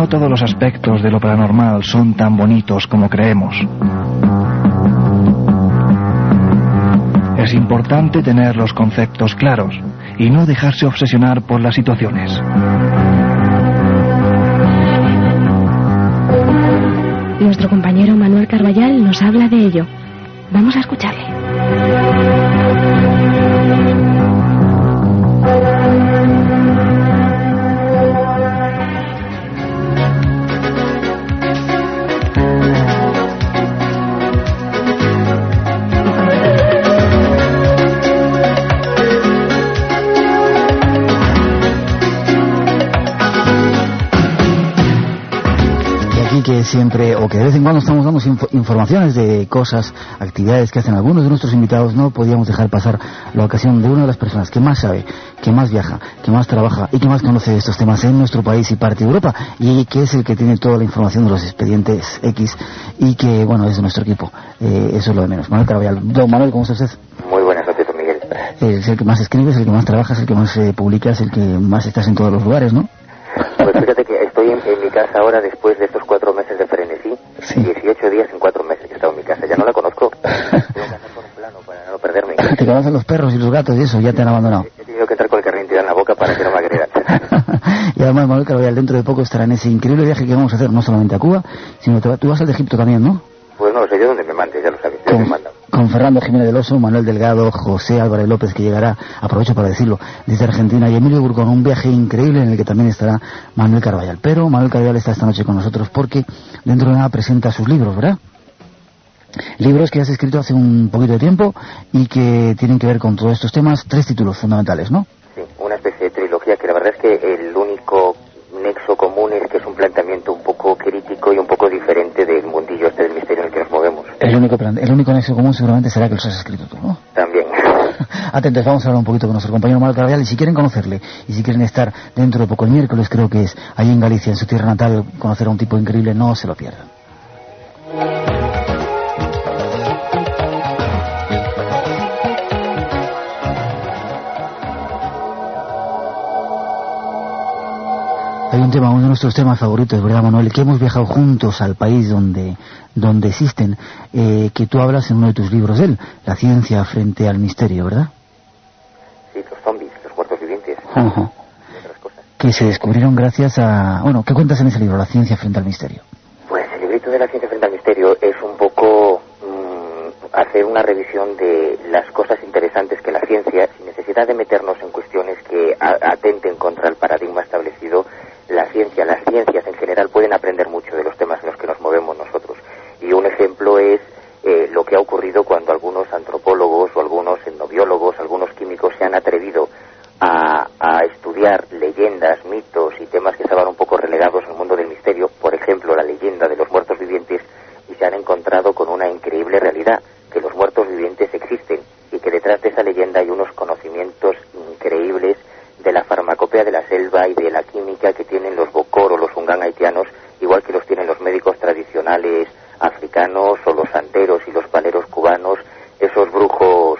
No todos los aspectos de lo paranormal son tan bonitos como creemos. Es importante tener los conceptos claros y no dejarse obsesionar por las situaciones. Nuestro compañero Manuel Carballal nos habla de ello. Vamos a escucharle. Siempre, o que de vez en cuando estamos dando info- informaciones de cosas, actividades que hacen algunos de nuestros invitados, no podíamos dejar pasar la ocasión de una de las personas que más sabe, que más viaja, que más trabaja y que más conoce de estos temas en nuestro país y parte de Europa, y que es el que tiene toda la información de los expedientes X y que, bueno, es de nuestro equipo. Eh, eso es lo de menos. Manuel Caraballal. Don Manuel, ¿cómo está usted? Muy buenas noches, don Miguel. Eh, Es el que más escribe, es el que más trabaja, es el que más eh, publica, es el que más estás en todos los lugares, ¿no? Pues fíjate que estoy en, en mi casa ahora después de estos cuatro meses de frenesí. 18 días en cuatro meses que he estado en mi casa. Ya no la conozco. Tengo que andar con un plano para no perderme. Te conocen los perros y los gatos y eso, ya te han abandonado. He tenido que entrar con el carril tirado en la boca para que no me agredan. Y además Manuel Caraballal dentro de poco estará en ese increíble viaje que vamos a hacer, no solamente a Cuba, sino que tú vas al de Egipto también, ¿no? Pues no sé yo dónde me mandes, ya lo sabes. Yo me mando. Con Fernando Jiménez del Oso, Manuel Delgado, José Álvarez López, que llegará, aprovecho para decirlo, desde Argentina, y Emilio Burgón, un viaje increíble en el que también estará Manuel Carvallal. Pero Manuel Carvallal está esta noche con nosotros porque dentro de nada presenta sus libros, ¿verdad? Libros que has escrito hace un poquito de tiempo y que tienen que ver con todos estos temas, tres títulos fundamentales, ¿no? Sí, una especie de trilogía que la verdad es que el único nexo común es que es un planteamiento un poco crítico y un poco diferente del mundillo este del misterio en el que nos movemos. El único, el único nexo común seguramente será que los has escrito tú, ¿no? También. Atentos, vamos a hablar un poquito con nuestro compañero Manuel Carvallal y si quieren conocerle y si quieren estar dentro de poco el miércoles, creo que es allí en Galicia, en su tierra natal, conocer a un tipo increíble, no se lo pierdan. Hay un tema, uno de nuestros temas favoritos, ¿verdad, Manuel? Que hemos viajado juntos al país donde, donde existen, eh, que tú hablas en uno de tus libros de él, La ciencia frente al misterio, ¿verdad? Sí, los zombies, los muertos vivientes. Ajá. Que se descubrieron gracias a... Bueno, ¿qué cuentas en ese libro, La ciencia frente al misterio? Pues el librito de la ciencia frente al misterio es un poco mm, hacer una revisión de las cosas interesantes que la ciencia, sin necesidad de meternos en cuestiones que a- atenten contra el paradigma establecido, la ciencia, las ciencias en general pueden aprender mucho de los temas en los que nos movemos nosotros. Y un ejemplo es eh, lo que ha ocurrido cuando algunos antropólogos o algunos etnobiólogos, algunos químicos se han atrevido a, a estudiar leyendas, mitos y temas que estaban un poco relegados al mundo del misterio, por ejemplo la leyenda de los muertos vivientes, y se han encontrado con una increíble realidad, que los muertos vivientes existen y que detrás de esa leyenda hay unos conocimientos increíbles de la farmacopea de la selva y de la química que tienen los bokor o los ungan haitianos, igual que los tienen los médicos tradicionales africanos o los santeros y los paleros cubanos, esos brujos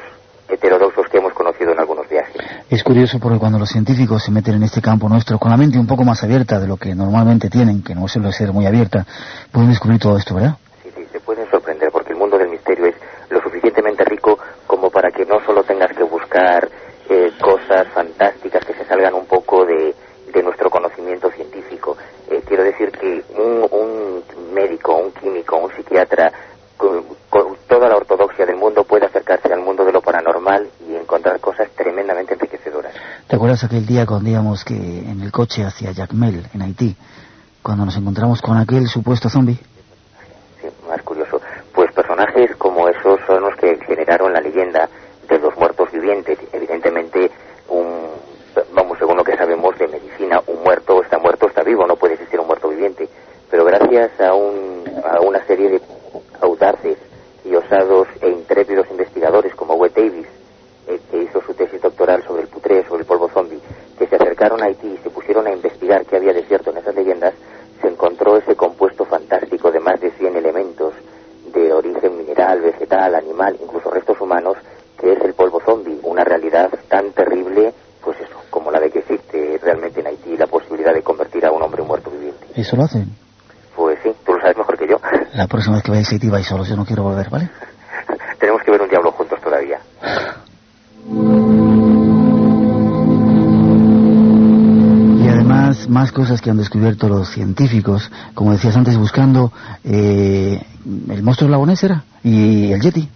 heterodoxos que hemos conocido en algunos viajes. Es curioso porque cuando los científicos se meten en este campo nuestro con la mente un poco más abierta de lo que normalmente tienen, que no suele ser muy abierta, pueden descubrir todo esto, ¿verdad? Sí, sí, se pueden sorprender porque el mundo del misterio es lo suficientemente rico como para que no solo tengas que buscar eh, cosas fantásticas que se salgan un poco de, de nuestro conocimiento científico. Eh, quiero decir que un, un médico, un químico, un psiquiatra, con, con toda la ortodoxia del mundo puede acercarse al mundo de lo paranormal y encontrar cosas tremendamente enriquecedoras. ¿Te acuerdas aquel día cuando íbamos que en el coche hacia Jacmel, en Haití, cuando nos encontramos con aquel supuesto zombie? Sí, más curioso. Pues personajes como esos son los que generaron la leyenda de los muertos vivientes. Evidentemente, un, vamos, según lo que sabemos de medicina, un muerto está muerto, está vivo, no puede existir un muerto viviente. Pero gracias a, un, a una serie de audaces y osados e intrépidos investigadores como Webb Davis, eh, que hizo su tesis doctoral sobre el putré, sobre el polvo zombie, que se acercaron a Haití y se pusieron a investigar qué había de cierto en esas leyendas, se encontró ese compuesto fantástico de más de 100 elementos de origen mineral, vegetal, animal, incluso restos humanos, que es el polvo zombie, una realidad tan terrible, pues eso, como la de que existe realmente en Haití la posibilidad de convertir a un hombre muerto viviente. ¿Eso lo hacen? Pues sí, tú lo sabes mejor que yo. La próxima vez que vayáis a Haití vais solos, yo no quiero volver, ¿vale? Tenemos que ver un diablo juntos todavía. Y además, más cosas que han descubierto los científicos, como decías antes, buscando eh, el monstruo lagonés era y el yeti.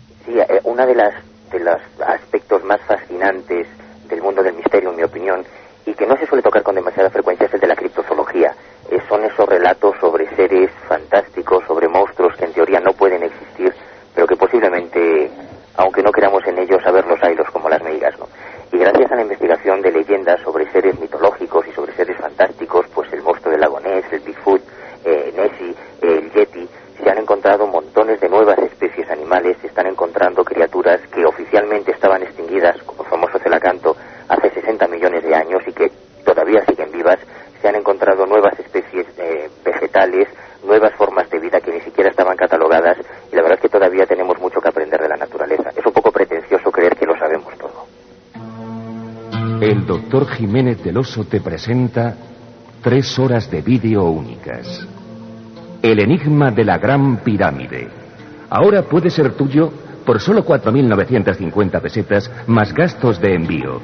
Una de las de los aspectos más fascinantes del mundo del misterio, en mi opinión, y que no se suele tocar con demasiada frecuencia es el de la criptozoología. Eh, son esos relatos sobre seres fantásticos, sobre monstruos que en teoría no pueden existir, pero que posiblemente, aunque no queramos en ellos, saberlos haylos como las meigas, ¿no? Y gracias a la investigación de leyendas sobre seres mitológicos y sobre seres fantásticos, pues el monstruo del lago Ness, el Bigfoot, eh, Nessie, el Yeti, se han encontrado montones de nuevas especies animales, se están encontrando criaturas que oficialmente estaban extinguidas, como el famoso celacanto, hace 60 millones de años y que todavía siguen vivas. Se han encontrado nuevas especies eh, vegetales, nuevas formas de vida que ni siquiera estaban catalogadas y la verdad es que todavía tenemos mucho que aprender de la naturaleza. Es un poco pretencioso creer que lo sabemos todo. El doctor Jiménez del Oso te presenta tres horas de vídeo únicas. El enigma de la Gran Pirámide. Ahora puede ser tuyo por solo 4.950 pesetas más gastos de envío.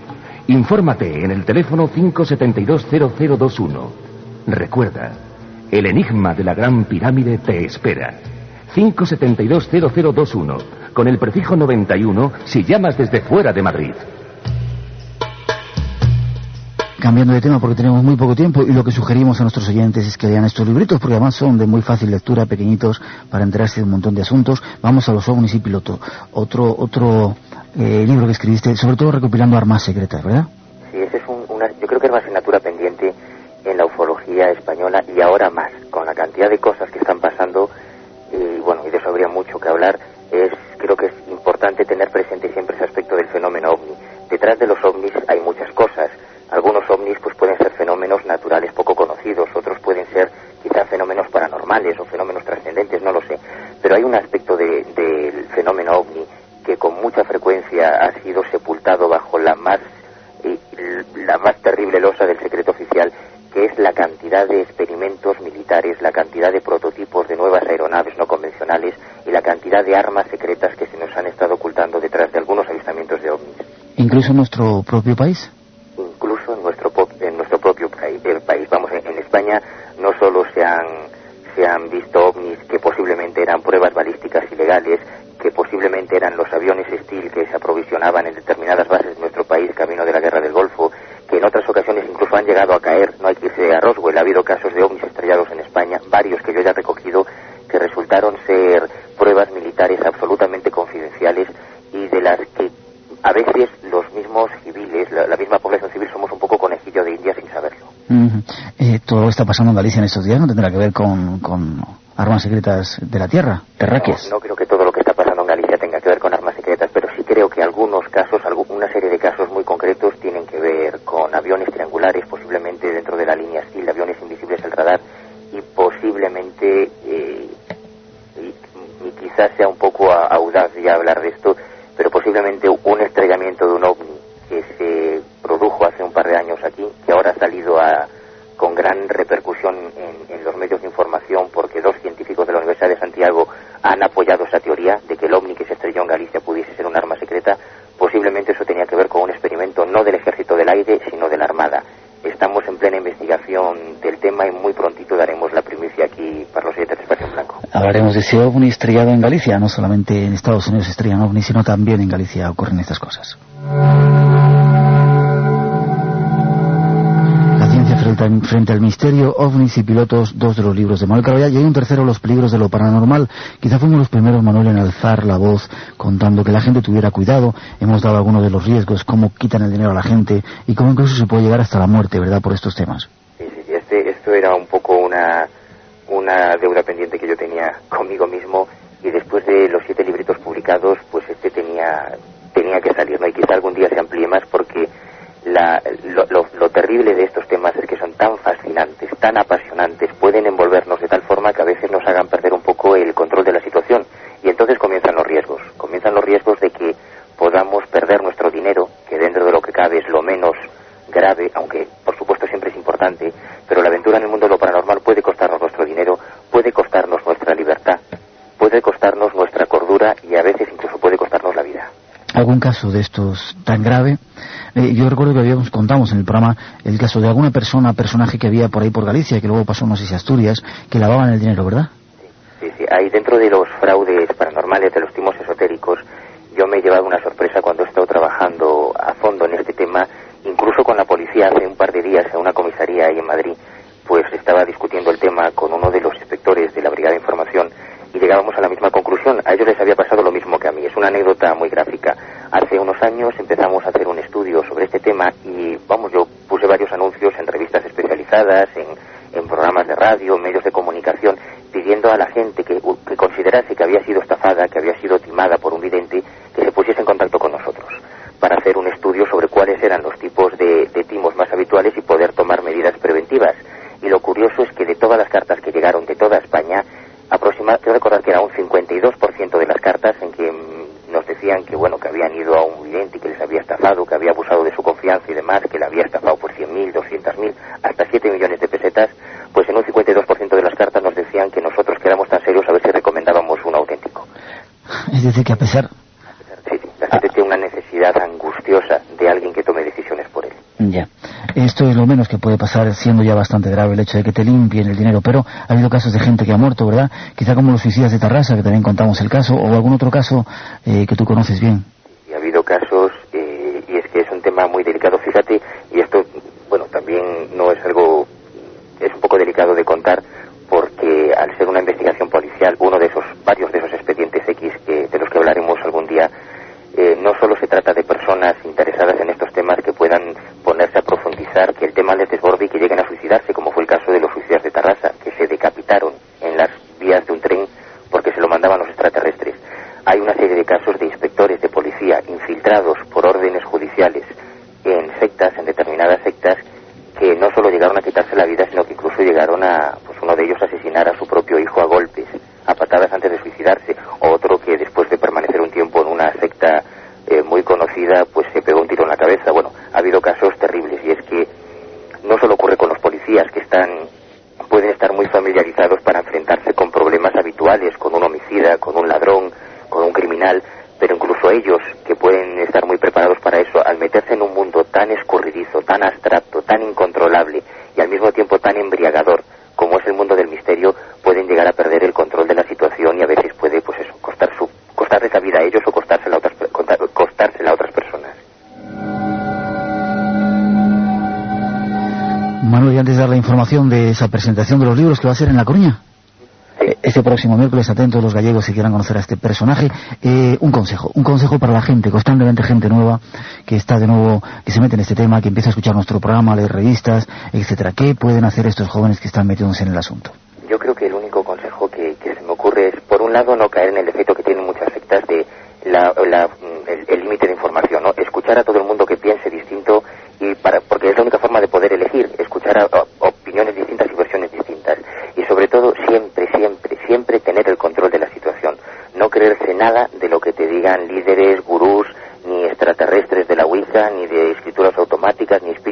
Infórmate en el teléfono 5720021. Recuerda, el enigma de la Gran Pirámide te espera. 5720021, con el prefijo 91 si llamas desde fuera de Madrid. Cambiando de tema porque tenemos muy poco tiempo y lo que sugerimos a nuestros oyentes es que lean estos libritos porque además son de muy fácil lectura, pequeñitos, para enterarse de un montón de asuntos. Vamos a los ovnis y piloto. Otro, otro eh, libro que escribiste, sobre todo recopilando armas secretas, ¿verdad? Sí, ese es un- una, yo creo que es una asignatura pendiente en la ufología española y ahora más, con la cantidad de cosas que están pasando, y bueno, y de eso habría mucho que hablar, es, creo que es importante tener presente siempre ese aspecto del fenómeno ovni. Detrás de los ovnis hay muchas cosas. Algunos ovnis pues pueden ser fenómenos naturales poco conocidos, otros pueden ser quizás fenómenos paranormales o fenómenos trascendentes, no lo sé. Pero hay un aspecto de- del fenómeno ovni que con mucha frecuencia ha sido sepultado bajo la más y la más terrible losa del secreto oficial, que es la cantidad de experimentos militares, la cantidad de prototipos de nuevas aeronaves no convencionales y la cantidad de armas secretas que se nos han estado ocultando detrás de algunos avistamientos de ovnis. Incluso en nuestro propio país. Incluso en nuestro, po- en nuestro propio país, el país. Vamos, en, en España no solo se han, se han visto ovnis que posiblemente eran pruebas balísticas ilegales, que posiblemente eran los aviones Steel que se aprovisionaban en determinadas bases de nuestro país camino de la guerra del Golfo, que en otras ocasiones incluso han llegado a caer, no hay que irse a Roswell, ha habido casos de ovnis estrellados en España, varios que yo ya he recogido, que resultaron ser pruebas militares absolutamente confidenciales y de las que a veces los mismos civiles, la, la misma población civil, somos un poco conejillo de India sin saberlo. Eh, todo lo que está pasando en Galicia en estos días no tendrá que ver con, con armas secretas de la tierra, terráqueas. No, no creo que todo lo que está pasando en Galicia tenga que ver con armas secretas, pero sí creo que algunos casos, una serie de casos muy concretos tienen que ver posiblemente dentro de la línea STIL, aviones invisibles al radar, y posiblemente, eh, y, quizás sea un poco a- audaz ya hablar de esto, pero posiblemente un estrellamiento de un ovni que se produjo hace un par de años aquí, que ahora ha salido a, con gran repercusión en los medios de información porque dos científicos de la Universidad de Santiago han apoyado esa teoría de que el ovni que se estrelló en Galicia pudiese ser un arma secreta, posiblemente eso tenía que ver con un experimento no del ejército del aire, sino de la Armada. Estamos en plena investigación del tema y muy prontito daremos la primicia aquí para los oyentes de Espacio en Blanco. Hablaremos de ese ovni estrellado en Galicia, no solamente en Estados Unidos estrellan ovnis, sino también en Galicia ocurren estas cosas. Frente al, misterio, ovnis y pilotos, dos de los libros de Manuel Carvallal, y hay un tercero, Los peligros de lo paranormal. Quizá fuimos los primeros, Manuel, en alzar la voz contando que la gente tuviera cuidado. Hemos dado algunos de los riesgos, cómo quitan el dinero a la gente y cómo incluso se puede llegar hasta la muerte, ¿verdad?, por estos temas. Sí, sí, este, esto era un poco una, una deuda pendiente que yo tenía conmigo mismo y después de los siete libritos publicados, pues este tenía, tenía que salir, ¿no? Y quizá algún día se amplíe más porque la, lo, lo- lo terrible de estos temas es que tan apasionantes, pueden envolvernos de tal forma que a veces nos hagan perder un poco el control de la situación. Y entonces comienzan los riesgos. Comienzan los riesgos de que podamos perder nuestro dinero, que dentro de lo que cabe es lo menos grave, aunque por supuesto siempre es importante, pero la aventura en el mundo de lo paranormal puede costarnos algún caso de estos tan grave. Eh, yo recuerdo que habíamos, contamos en el programa el caso de alguna persona, personaje que había por ahí por Galicia, que luego pasó, no sé si Asturias, que lavaban el dinero, ¿verdad? Sí, sí. Hay dentro de los fraudes paranormales, de los timos esotéricos, yo me he llevado una sorpresa cuando he estado trabajando a fondo en este tema, incluso con la policía hace un par de días en una comisaría ahí en Madrid, pues estaba discutiendo el tema con uno de los inspectores de la Brigada de Información y llegábamos a la misma conclusión. A ellos les había pasado lo mismo que a mí. Es una anécdota muy gráfica. Años empezamos a hacer un estudio sobre este tema y, vamos, yo puse varios anuncios en revistas especializadas, en, en programas de radio, medios de comunicación, pidiendo a la gente que, que considerase que había sido estafada, que había sido timada por un vidente, que se pusiese en contacto con nosotros para hacer un estudio sobre cuáles eran los tipos de, de timos más habituales y poder tomar medidas preventivas. Y lo curioso es que de todas las cartas que llegaron de toda España, aproximadamente, recordar que era un 52% de las cartas en que mm, nos decían que bueno que habían ido a un vidente y que les había estafado, que había abusado de su confianza y demás, que le había estafado por 100.000, 200.000, hasta 7 millones de pesetas, pues en un 52% de las cartas nos decían que nosotros que éramos tan serios a ver si recomendábamos un auténtico. Es decir, que a pesar... Sí, sí, la gente tiene una necesidad angustiosa de alguien que tome decisiones por él. Ya. Esto es lo menos que puede pasar, siendo ya bastante grave el hecho de que te limpien el dinero. Pero ha habido casos de gente que ha muerto, ¿verdad? Quizá como los suicidas de Tarrasa, que también contamos el caso, o algún otro caso eh, que tú conoces bien. Y ha habido casos, eh, y es que es un tema muy delicado, fíjate, y esto, bueno, también no es algo, es un poco delicado de contar, porque al ser una investigación policial, uno de esos, varios de esos expedientes X que, de los que hablaremos algún día, eh, no solo se trata de personas interesadas en estos temas que puedan ponerse a profundizar, que el tema les desborde y que lleguen a suicidarse, como fue el caso de los suicidas de Tarrasa, que se decapitaron en las vías de un tren porque se lo mandaban los extraterrestres. Hay una serie de casos de inspectores de policía infiltrados por órdenes judiciales en sectas, en determinadas sectas, que no solo llegaron a quitarse la vida, sino que incluso llegaron a, pues uno de ellos, a asesinar a su propio hijo a golpes, a patadas antes de suicidarse, o otro que después de permanecer un tiempo en una secta eh, muy conocida, pues se pegó un tiro en la cabeza. Bueno, ha habido casos terribles y es que no solo ocurre con los policías que están pueden estar muy familiarizados para enfrentarse con problemas habituales, con un homicida, con un ladrón, con un criminal, pero incluso ellos, que pueden estar muy preparados para eso, al meterse en un mundo tan escurridizo, tan abstracto, tan incontrolable y al mismo tiempo tan embriagador como es el mundo del misterio, pueden llegar a perder el control de la situación y a veces puede, pues eso, costar su, costarles la vida a ellos o costársela a otras, costársela a otras personas. Manuel, y antes de dar la información de esa presentación de los libros que va a ser en La Coruña. Sí. Este próximo miércoles, atentos los gallegos si quieran conocer a este personaje. Eh, un consejo, un consejo para la gente, constantemente gente nueva que está de nuevo, que se mete en este tema, que empieza a escuchar nuestro programa, leer revistas, etcétera. ¿Qué pueden hacer estos jóvenes que están metiéndose en el asunto? Yo creo que el único consejo que, que se me ocurre es, por un lado, no caer en el efecto que tienen muchas sectas de la, la, el el límite de información, ¿no? Escuchar a todo el mundo que piense distinto y para, porque es la única forma de poder elegir, escuchar a, a opiniones distintas y versiones distintas. Y sobre todo, siempre, siempre, siempre tener el control de la situación. No creerse nada de lo que te digan líderes, gurús, ni extraterrestres de la Ouija, ni de escrituras automáticas, ni espíritus,